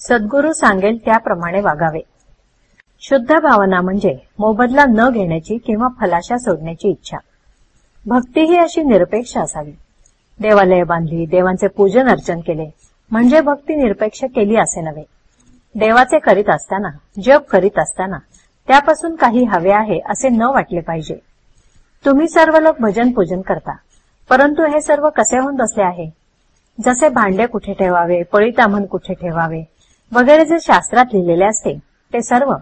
सद्गुरू सांगेल त्याप्रमाणे वागावे. शुद्ध भावना म्हणजे मोबदला न घेण्याची किंवा फलाशा सोडण्याची इच्छा. भक्ती ही अशी निरपेक्ष असावी. देवालय बांधली देवांचे पूजन अर्चन केले म्हणजे भक्ती निरपेक्ष केली असे नव्हे. देवाचे करीत असताना जप करीत असताना त्यापासून काही हवे आहे असे न वाटले पाहिजे. तुम्ही सर्व लोक भजन पूजन करता परंतु हे सर्व कसे होऊन बसले आहे? जसे भांडे कुठे ठेवावे पळीतामन कुठे ठेवावे? वगैरे जे शास्त्रात लिहिलेले असते ते सर्व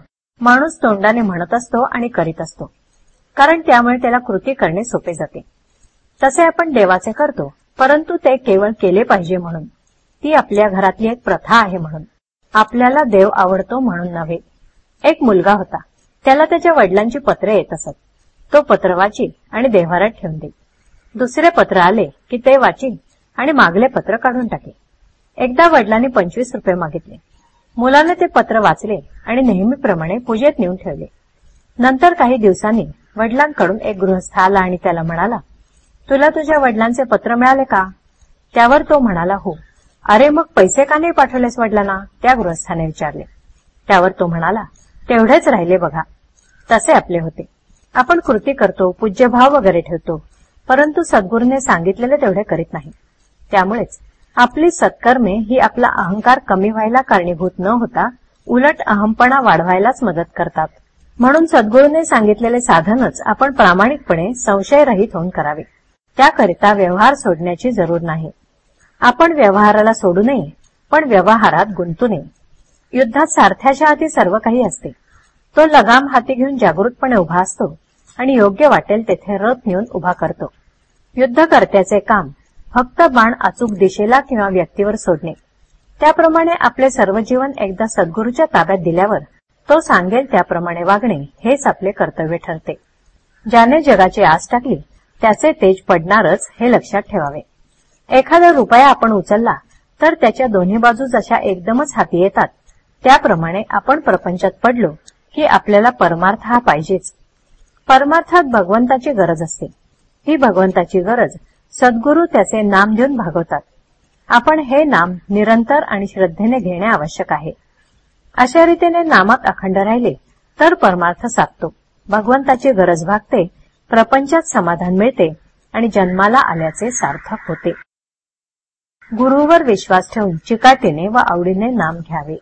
माणूस तोंडाने म्हणत असतो आणि करीत असतो. कारण त्यामुळे त्याला कृती करणे सोपे जाते. तसे आपण देवाचे करतो परंतु ते केवळ केले पाहिजे म्हणून. ती आपल्या घरातली एक प्रथा आहे म्हणून. आपल्याला देव आवडतो म्हणून नव्हे. एक मुलगा होता. त्याला त्याच्या वडिलांची पत्रे येत असत. तो पत्र वाची आणि देव्हारात ठेवून दे दुसरे पत्र आले की ते वाची आणि मागले पत्र काढून टाके एकदा वडिलांनी पंचवीस रुपये मागितले. मुलाने ते पत्र वाचले आणि नेहमीप्रमाणे पूजेत नेऊन ठेवले. नंतर काही दिवसांनी वडिलांकडून एक गृहस्थ आला आणि त्याला म्हणाला तुला तुझ्या वडिलांचे पत्र मिळाले का? त्यावर तो म्हणाला हो. अरे मग पैसे का नाही पाठवलेस वडिलांना? त्या गृहस्थाने विचारले. त्यावर तो म्हणाला तेवढेच राहिले बघा. तसे आपले होते. आपण कृती करतो पूज्यभाव वगैरे ठेवतो परंतु सद्गुरूने सांगितलेले तेवढे करीत नाही. त्यामुळेच आपली सत्कर्मे ही आपला अहंकार कमी व्हायला कारणीभूत न होता उलट अहमपणा वाढवायलाच मदत करतात. म्हणून सद्गुरूने सांगितलेले साधनच आपण प्रामाणिकपणे संशयरहित होऊन करावे. त्याकरिता व्यवहार सोडण्याची जरूर नाही. आपण व्यवहाराला सोडू नये पण व्यवहारात गुंतू नये. युद्धात सारथ्याच्या हाती सर्व काही असते. तो लगाम हाती घेऊन जागृतपणे उभा असतो आणि योग्य वाटेल तेथे रथ नेऊन उभा करतो. युद्धकर्त्याचे काम फक्त बाण अचूक दिशेला किंवा व्यक्तीवर सोडणे. त्याप्रमाणे आपले सर्व जीवन एकदा सद्गुरूच्या ताब्यात दिल्यावर तो सांगेल त्याप्रमाणे वागणे हेच आपले कर्तव्य ठरते. ज्याने जगाची आस टाकली त्याचे तेज पडणारच हे लक्षात ठेवावे. एखादा रुपया आपण उचलला तर त्याच्या दोन्ही बाजू जशा एकदमच हाती येतात त्याप्रमाणे आपण प्रपंचात पडलो की आपल्याला परमार्थ हा पाहिजेच. परमार्थात भगवंताची गरज असते. ही भगवंताची गरज सद्गुरू त्याचे नाम देऊन भागवतात. आपण हे नाम निरंतर आणि श्रद्धेने घेणे आवश्यक आहे. अशा रीतीने नामात अखंड राहिले तर परमार्थ साधतो. भगवंताची गरज भागते प्रपंचात समाधान मिळते आणि जन्माला आल्याचे सार्थक होते. गुरुवर विश्वास ठेवून चिकाटीने व आवडीने नाम घ्यावे.